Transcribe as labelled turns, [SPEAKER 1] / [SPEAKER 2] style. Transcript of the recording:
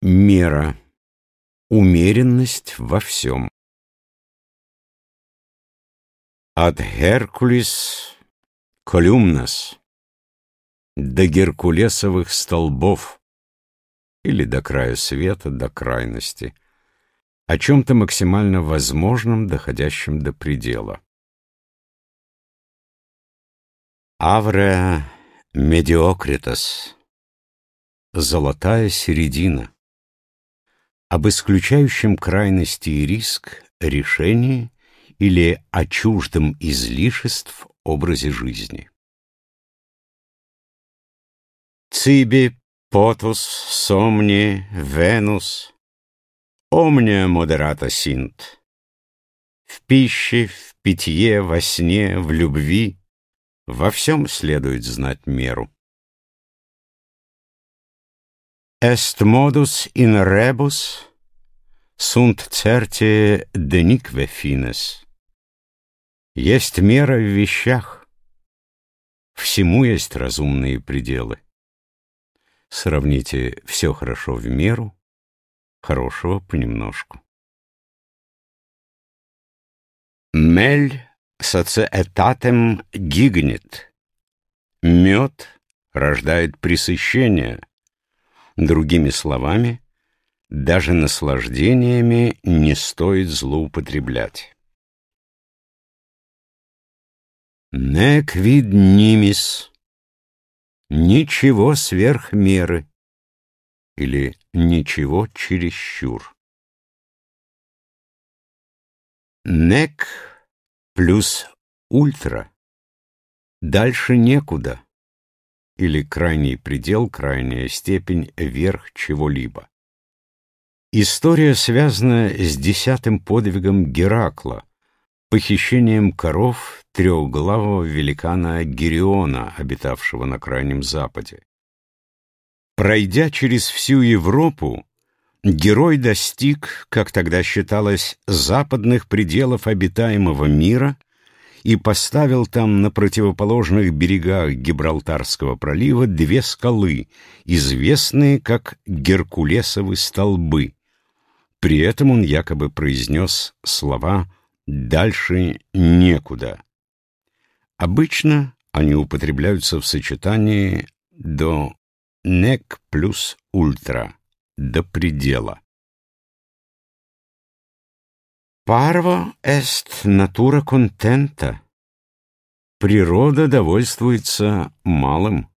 [SPEAKER 1] Мера. Умеренность во всем. От Геркулес колюмнас до Геркулесовых столбов или до края света, до крайности, о чем-то максимально возможном, доходящем до предела. Авре медиокритас. Золотая середина. Об исключающем крайности и риск решении или о чуждом излишеств образе жизни. Циби, потус, сомни, венус, омния модерата синт. В пище, в питье, во сне, в любви, во всем следует знать меру. Est modus in rebus sunt certi denique fines. Есть мера в вещах. Всему есть разумные пределы. Сравните все хорошо в меру, хорошего понемножку. Мель социэтатем гигнет. Мед рождает пресыщение. Другими словами, даже наслаждениями не стоит злоупотреблять. Нек вид нимис. Ничего сверх меры. Или ничего чересчур. Нек плюс ультра. Дальше некуда. Или крайний предел, крайняя степень, верх чего-либо. История связана с десятым подвигом Геракла, похищением коров трехглавого великана Гериона, обитавшего на Крайнем Западе. Пройдя через всю Европу, Герой достиг, как тогда считалось, западных пределов обитаемого мира и поставил там на противоположных берегах Гибралтарского пролива две скалы, известные как Геркулесовы столбы. При этом он якобы произнес слова «дальше некуда». Обычно они употребляются в сочетании до «нек» плюс «ультра» до предела. Парво est натура контента. Природа довольствуется малым.